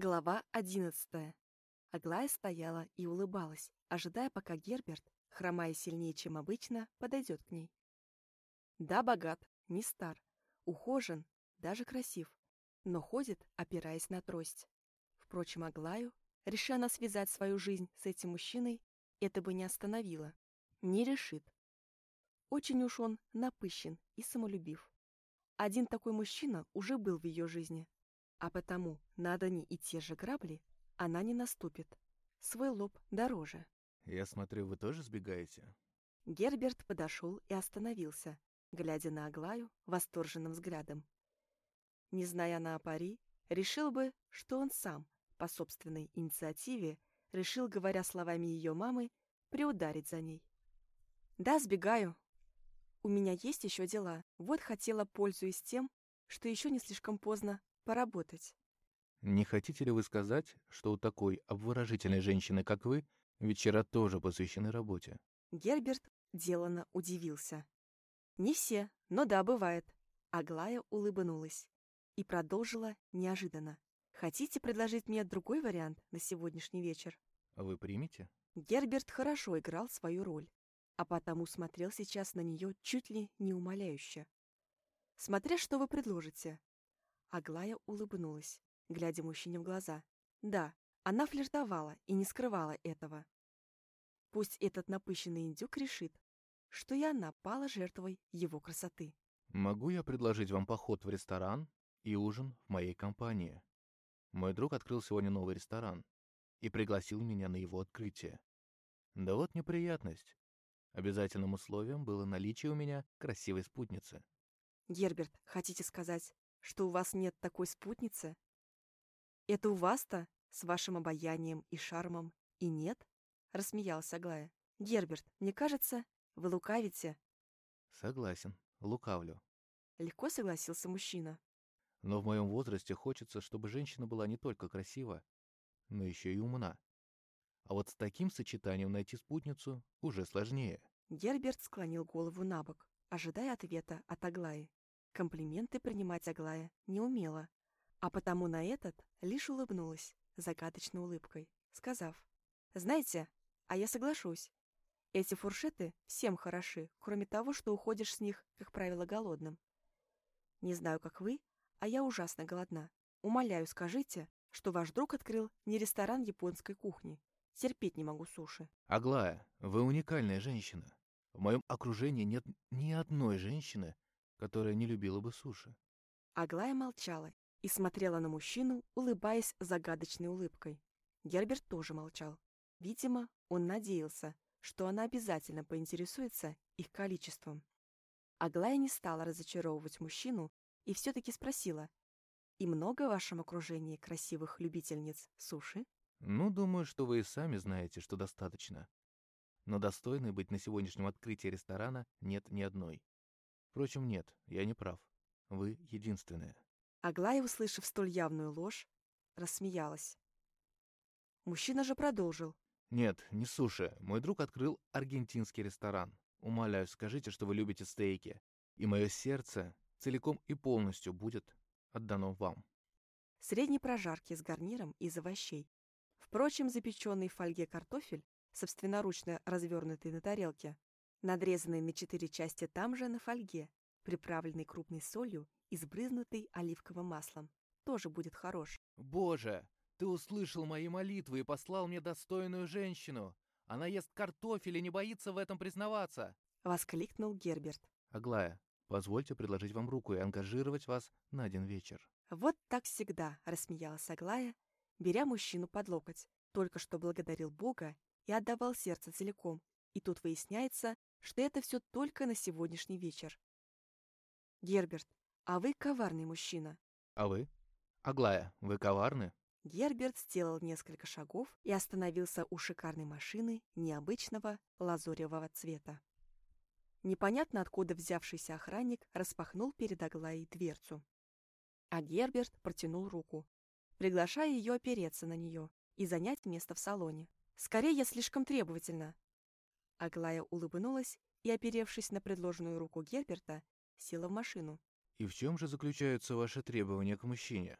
Глава одиннадцатая. Аглая стояла и улыбалась, ожидая, пока Герберт, хромая сильнее, чем обычно, подойдет к ней. Да, богат, не стар, ухожен, даже красив, но ходит, опираясь на трость. Впрочем, Аглаю, реши она связать свою жизнь с этим мужчиной, это бы не остановило. Не решит. Очень уж он напыщен и самолюбив. Один такой мужчина уже был в ее жизни, а потому на одни и те же грабли она не наступит. Свой лоб дороже. Я смотрю, вы тоже сбегаете? Герберт подошел и остановился, глядя на Аглаю восторженным взглядом. Не зная она о пари, решил бы, что он сам, по собственной инициативе, решил, говоря словами ее мамы, приударить за ней. «Да, сбегаю. У меня есть еще дела. Вот хотела, пользуясь тем, что еще не слишком поздно, поработать. Не хотите ли вы сказать, что у такой обворожительной женщины, как вы, вечера тоже посвящены работе? Герберт делано удивился. Не все, но да, бывает. Аглая улыбнулась и продолжила неожиданно. Хотите предложить мне другой вариант на сегодняшний вечер? Вы примете? Герберт хорошо играл свою роль, а потому смотрел сейчас на нее чуть ли не умоляюще. Смотря что вы предложите, Аглая улыбнулась, глядя мужчине в глаза. Да, она флиртовала и не скрывала этого. Пусть этот напыщенный индюк решит, что и она пала жертвой его красоты. Могу я предложить вам поход в ресторан и ужин в моей компании? Мой друг открыл сегодня новый ресторан и пригласил меня на его открытие. Да вот неприятность. Обязательным условием было наличие у меня красивой спутницы. Герберт, хотите сказать, что у вас нет такой спутницы? Это у вас-то, с вашим обаянием и шармом, и нет? Рассмеялась Аглая. Герберт, мне кажется, вы лукавите. Согласен, лукавлю. Легко согласился мужчина. Но в моем возрасте хочется, чтобы женщина была не только красива, но еще и умна. А вот с таким сочетанием найти спутницу уже сложнее. Герберт склонил голову на бок, ожидая ответа от Аглаи. Комплименты принимать Аглая не умела, а потому на этот лишь улыбнулась загадочной улыбкой, сказав, «Знаете, а я соглашусь. Эти фуршеты всем хороши, кроме того, что уходишь с них, как правило, голодным. Не знаю, как вы, а я ужасно голодна. Умоляю, скажите, что ваш друг открыл не ресторан японской кухни. Терпеть не могу суши». «Аглая, вы уникальная женщина. В моем окружении нет ни одной женщины, которая не любила бы суши. Аглая молчала и смотрела на мужчину, улыбаясь загадочной улыбкой. Герберт тоже молчал. Видимо, он надеялся, что она обязательно поинтересуется их количеством. Аглая не стала разочаровывать мужчину и все-таки спросила, «И много в вашем окружении красивых любительниц суши?» «Ну, думаю, что вы и сами знаете, что достаточно. Но достойной быть на сегодняшнем открытии ресторана нет ни одной. Впрочем, нет, я не прав. Вы единственная. Аглая, услышав столь явную ложь, рассмеялась. Мужчина же продолжил. Нет, не суши. Мой друг открыл аргентинский ресторан. Умоляю, скажите, что вы любите стейки. И мое сердце целиком и полностью будет отдано вам. Средней прожарки с гарниром из овощей. Впрочем, запеченный в фольге картофель, собственноручно развернутый на тарелке, надрезанный на четыре части там же на фольге, приправленный крупной солью и сбрызнутый оливковым маслом. Тоже будет хорош. «Боже, ты услышал мои молитвы и послал мне достойную женщину. Она ест картофель и не боится в этом признаваться!» — воскликнул Герберт. «Аглая, позвольте предложить вам руку и ангажировать вас на один вечер». «Вот так всегда», — рассмеялась Аглая, беря мужчину под локоть. Только что благодарил Бога и отдавал сердце целиком. И тут выясняется, что это все только на сегодняшний вечер. Герберт, а вы коварный мужчина. А вы? Аглая, вы коварны? Герберт сделал несколько шагов и остановился у шикарной машины необычного лазуревого цвета. Непонятно откуда взявшийся охранник распахнул перед Аглаей дверцу. А Герберт протянул руку, приглашая ее опереться на нее и занять место в салоне. «Скорее, я слишком требовательна», Аглая улыбнулась и, оперевшись на предложенную руку Герберта, села в машину. «И в чем же заключаются ваши требования к мужчине?»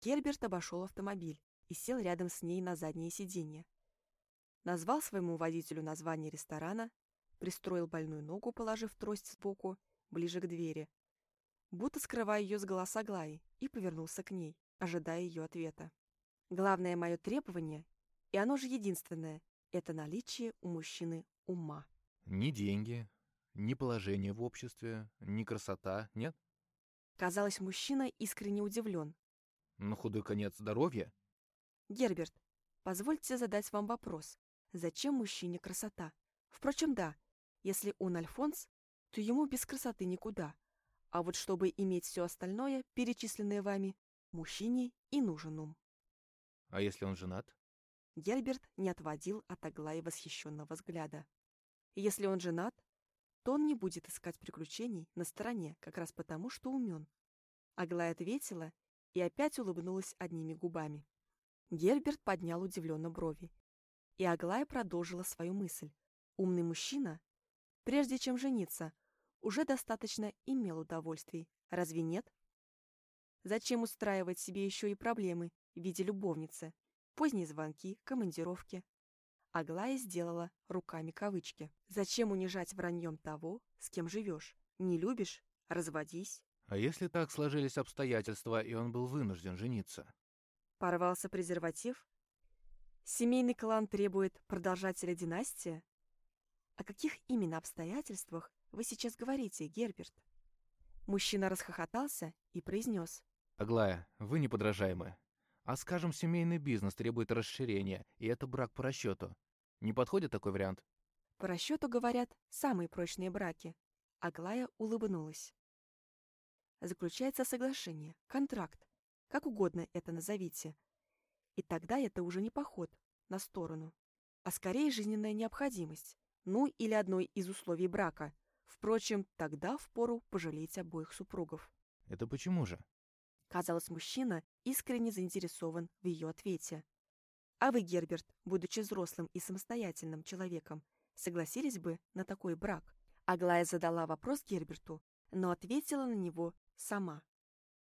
Герберт обошел автомобиль и сел рядом с ней на заднее сиденье. Назвал своему водителю название ресторана, пристроил больную ногу, положив трость сбоку, ближе к двери, будто скрывая ее с голоса Глаи, и повернулся к ней, ожидая ее ответа. Главное мое требование, и оно же единственное, это наличие у мужчины ума. Ни деньги, ни положение в обществе, ни красота, нет? Казалось, мужчина искренне удивлен. На худой конец здоровья? Герберт, позвольте задать вам вопрос. Зачем мужчине красота? Впрочем, да, если он Альфонс, то ему без красоты никуда. А вот чтобы иметь все остальное, перечисленное вами, мужчине и нужен ум. А если он женат? Герберт не отводил от Аглаи восхищенного взгляда. Если он женат, то он не будет искать приключений на стороне как раз потому, что умен. Аглая ответила и опять улыбнулась одними губами. Герберт поднял удивленно брови. И Аглая продолжила свою мысль. Умный мужчина, прежде чем жениться, уже достаточно имел удовольствий, разве нет? Зачем устраивать себе еще и проблемы в виде любовницы? Поздние звонки, командировки. Аглая сделала руками кавычки. Зачем унижать враньем того, с кем живешь? Не любишь? Разводись. А если так сложились обстоятельства, и он был вынужден жениться? Порвался презерватив? Семейный клан требует продолжателя династии? О каких именно обстоятельствах вы сейчас говорите, Герберт? Мужчина расхохотался и произнес. Аглая, вы неподражаемы. А скажем, семейный бизнес требует расширения, и это брак по расчету. Не подходит такой вариант? По расчету, говорят, самые прочные браки. Аглая улыбнулась. Заключается соглашение, контракт, как угодно это назовите. И тогда это уже не поход на сторону, а скорее жизненная необходимость, ну или одной из условий брака. Впрочем, тогда впору пожалеть обоих супругов. Это почему же? Казалось, мужчина искренне заинтересован в ее ответе. А вы, Герберт, будучи взрослым и самостоятельным человеком, согласились бы на такой брак? Аглая задала вопрос Герберту, но ответила на него сама.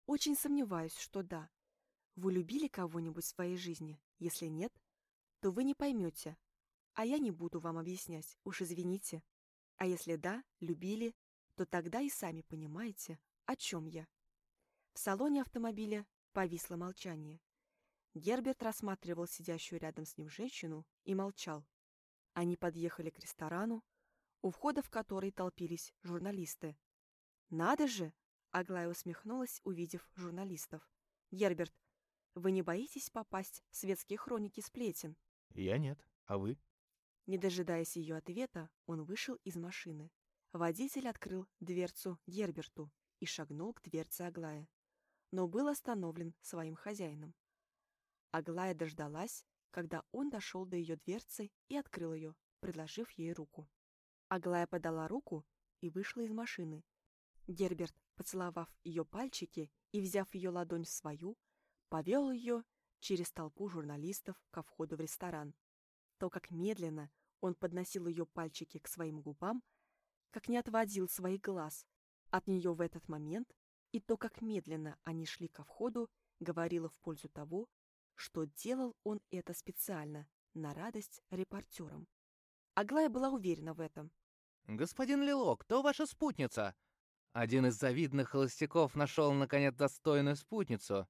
Очень сомневаюсь, что да. Вы любили кого-нибудь в своей жизни? Если нет, то вы не поймете. А я не буду вам объяснять, уж извините. А если да, любили, то тогда и сами понимаете, о чем я. В салоне автомобиля повисло молчание. Герберт рассматривал сидящую рядом с ним женщину и молчал. Они подъехали к ресторану, у входа в который толпились журналисты. «Надо же!» — Аглая усмехнулась, увидев журналистов. «Герберт, вы не боитесь попасть в светские хроники сплетен?» «Я нет. А вы?» Не дожидаясь ее ответа, он вышел из машины. Водитель открыл дверцу Герберту и шагнул к дверце Аглая, но был остановлен своим хозяином. Аглая дождалась, когда он дошел до ее дверцы и открыл ее, предложив ей руку. Аглая подала руку и вышла из машины. Герберт, поцеловав ее пальчики и взяв ее ладонь в свою, повел ее через толпу журналистов ко входу в ресторан. То, как медленно он подносил ее пальчики к своим губам, как не отводил своих глаз от нее в этот момент, и то, как медленно они шли ко входу, говорило в пользу того, что делал он это специально, на радость репортерам. Аглая была уверена в этом. «Господин Лило, кто ваша спутница?» Один из завидных холостяков нашел, наконец, достойную спутницу.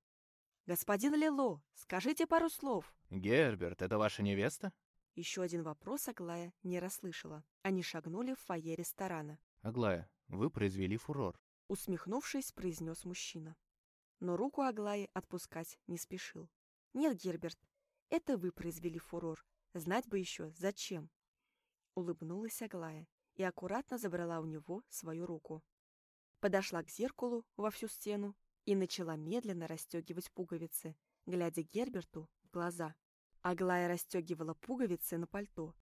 «Господин Лило, скажите пару слов». «Герберт, это ваша невеста?» Еще один вопрос Аглая не расслышала. Они шагнули в фойе ресторана. «Аглая, вы произвели фурор», — усмехнувшись, произнес мужчина. Но руку Аглаи отпускать не спешил. «Нет, Герберт, это вы произвели фурор. Знать бы еще, зачем?» Улыбнулась Аглая и аккуратно забрала у него свою руку. Подошла к зеркалу во всю стену и начала медленно расстегивать пуговицы, глядя Герберту в глаза. Аглая расстегивала пуговицы на пальто,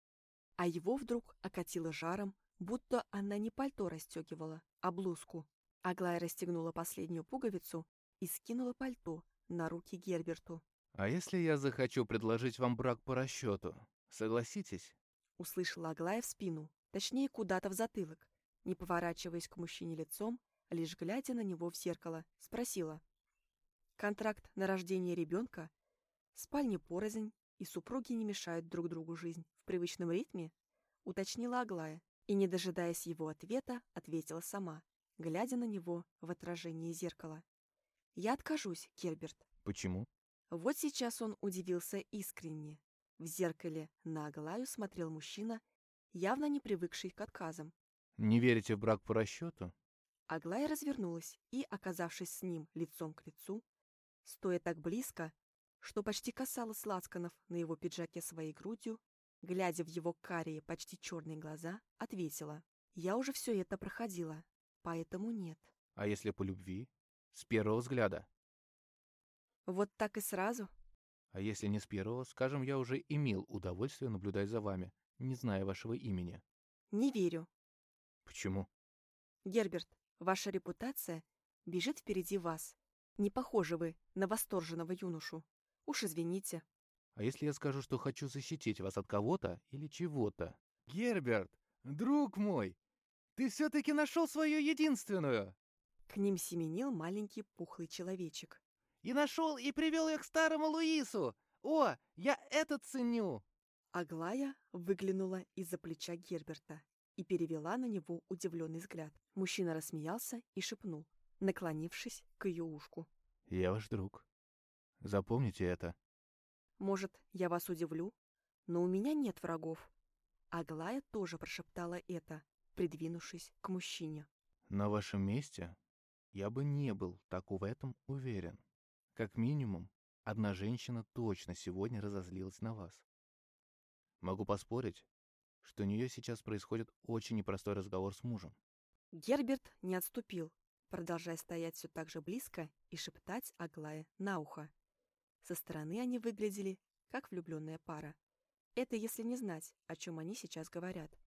а его вдруг окатило жаром, будто она не пальто расстегивала, а блузку. Аглая расстегнула последнюю пуговицу и скинула пальто на руки Герберту. «А если я захочу предложить вам брак по расчету, согласитесь?» Услышала Аглая в спину, точнее, куда-то в затылок, не поворачиваясь к мужчине лицом, лишь глядя на него в зеркало, спросила. «Контракт на рождение ребенка Спальни порознь, и супруги не мешают друг другу жизнь в привычном ритме? Уточнила Аглая, и, не дожидаясь его ответа, ответила сама, глядя на него в отражении зеркала. «Я откажусь, Герберт». Почему? Вот сейчас он удивился искренне. В зеркале на Аглаю смотрел мужчина, явно не привыкший к отказам. Не верите в брак по расчету? Аглая развернулась и, оказавшись с ним лицом к лицу, стоя так близко, что почти касалась лацканов на его пиджаке своей грудью, глядя в его карие, почти черные глаза, ответила. «Я уже все это проходила, поэтому нет». А если по любви? С первого взгляда? Вот так и сразу? А если не с первого, скажем, я уже имел удовольствие наблюдать за вами, не зная вашего имени. Не верю. Почему? Герберт, ваша репутация бежит впереди вас. Не похожи вы на восторженного юношу. Уж извините. А если я скажу, что хочу защитить вас от кого-то или чего-то? Герберт, друг мой, ты все-таки нашел свою единственную. К ним семенил маленький пухлый человечек. И нашел и привел ее к старому Луису. О, я это ценю. Аглая выглянула из-за плеча Герберта и перевела на него удивленный взгляд. Мужчина рассмеялся и шепнул, наклонившись к ее ушку. «Я ваш друг. Запомните это». «Может, я вас удивлю, но у меня нет врагов». Аглая тоже прошептала это, придвинувшись к мужчине. «На вашем месте я бы не был так в этом уверен. Как минимум, одна женщина точно сегодня разозлилась на вас. Могу поспорить, что у нее сейчас происходит очень непростой разговор с мужем. Герберт не отступил, продолжая стоять все так же близко и шептать Аглае на ухо. Со стороны они выглядели, как влюбленная пара. Это если не знать, о чем они сейчас говорят.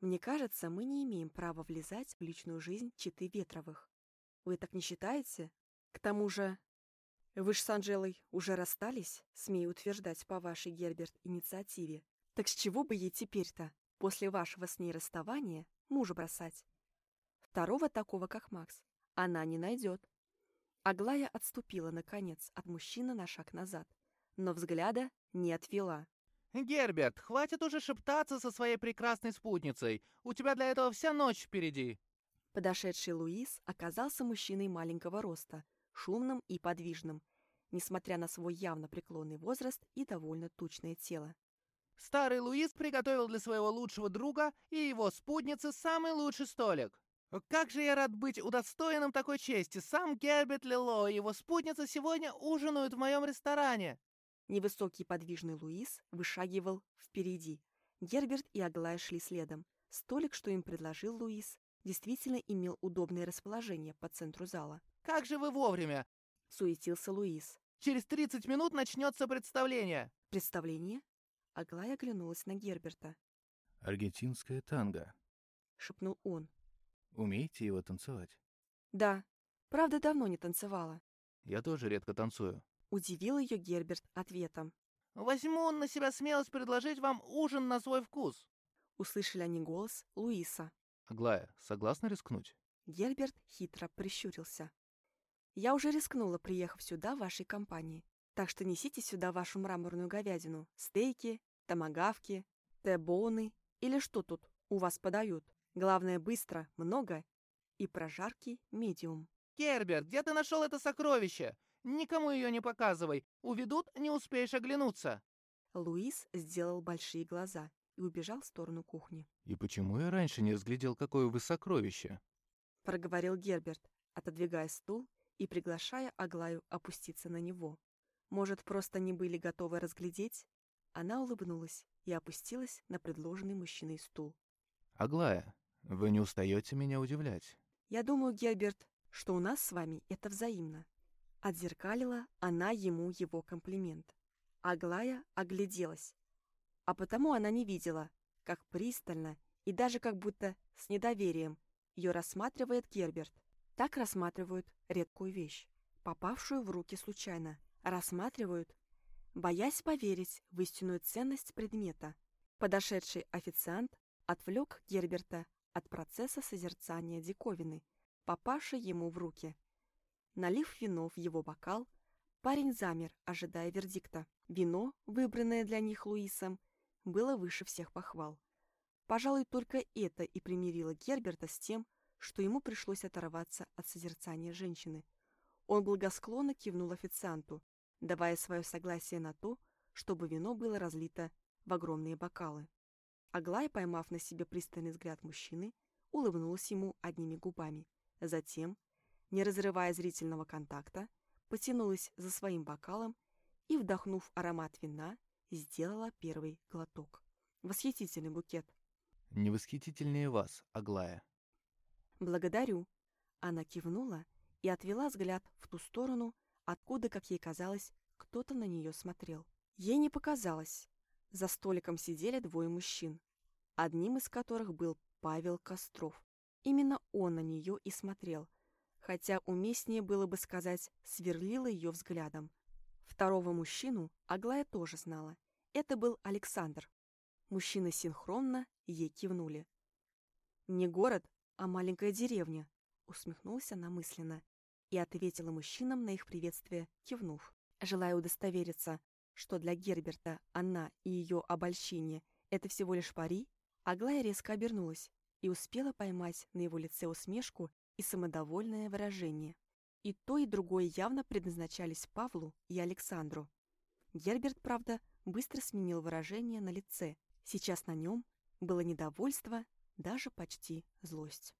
Мне кажется, мы не имеем права влезать в личную жизнь Читы Ветровых. Вы так не считаете? К тому же... Вы ж с Анжелой уже расстались, смею утверждать по вашей, Герберт, инициативе. Так с чего бы ей теперь-то, после вашего с ней расставания, мужа бросать? Второго такого, как Макс, она не найдет. Аглая отступила, наконец, от мужчины на шаг назад, но взгляда не отвела. «Герберт, хватит уже шептаться со своей прекрасной спутницей. У тебя для этого вся ночь впереди». Подошедший Луис оказался мужчиной маленького роста, шумным и подвижным, несмотря на свой явно преклонный возраст и довольно тучное тело. Старый Луис приготовил для своего лучшего друга и его спутницы самый лучший столик. Как же я рад быть удостоенным такой чести. Сам Герберт Лило и его спутница сегодня ужинают в моем ресторане. Невысокий подвижный Луис вышагивал впереди. Герберт и Аглая шли следом. Столик, что им предложил Луис, действительно имел удобное расположение по центру зала. «Как же вы вовремя!» — суетился Луис. «Через 30 минут начнется представление!» «Представление?» Аглая оглянулась на Герберта. «Аргентинское танго», — шепнул он. Умеете его танцевать? Да. Правда, давно не танцевала. Я тоже редко танцую. Удивил ее Герберт ответом. Возьму на себя смелость предложить вам ужин на свой вкус. Услышали они голос Луиса. Аглая, согласна рискнуть? Герберт хитро прищурился. Я уже рискнула, приехав сюда в вашей компании. Так что несите сюда вашу мраморную говядину, стейки, томагавки, тебоны или что тут у вас подают. Главное, быстро, много и прожарки медиум. Герберт, где ты нашел это сокровище? Никому ее не показывай. Уведут, не успеешь оглянуться. Луис сделал большие глаза и убежал в сторону кухни. «И почему я раньше не разглядел, какое вы сокровище?» Проговорил Герберт, отодвигая стул и приглашая Аглаю опуститься на него. Может, просто не были готовы разглядеть? Она улыбнулась и опустилась на предложенный мужчиной стул. «Аглая, вы не устаете меня удивлять. Я думаю, Герберт, что у нас с вами это взаимно. Отзеркалила она ему его комплимент. Аглая огляделась. А потому она не видела, как пристально и даже как будто с недоверием ее рассматривает Герберт. Так рассматривают редкую вещь, попавшую в руки случайно. Рассматривают, боясь поверить в истинную ценность предмета. Подошедший официант отвлек Герберта от процесса созерцания диковины, попавшей ему в руки. Налив вино в его бокал, парень замер, ожидая вердикта. Вино, выбранное для них Луисом, было выше всех похвал. Пожалуй, только это и примирило Герберта с тем, что ему пришлось оторваться от созерцания женщины. Он благосклонно кивнул официанту, давая свое согласие на то, чтобы вино было разлито в огромные бокалы. Аглая, поймав на себе пристальный взгляд мужчины, улыбнулась ему одними губами. Затем, не разрывая зрительного контакта, потянулась за своим бокалом и, вдохнув аромат вина, сделала первый глоток. Восхитительный букет. Не восхитительнее вас, Аглая. «Благодарю». Она кивнула и отвела взгляд в ту сторону, откуда, как ей казалось, кто-то на нее смотрел. Ей не показалось. За столиком сидели двое мужчин, одним из которых был Павел Костров. Именно он на нее и смотрел, хотя уместнее было бы сказать, сверлил ее взглядом. Второго мужчину Аглая тоже знала. Это был Александр. Мужчины синхронно ей кивнули. «Не город, а маленькая деревня», — усмехнулась она мысленно и ответила мужчинам на их приветствие, кивнув. Желая удостовериться, что для Герберта она и ее обольщение — это всего лишь пари, Аглая резко обернулась и успела поймать на его лице усмешку и самодовольное выражение. И то, и другое явно предназначались Павлу и Александру. Герберт, правда, быстро сменил выражение на лице. Сейчас на нем было недовольство, даже почти злость.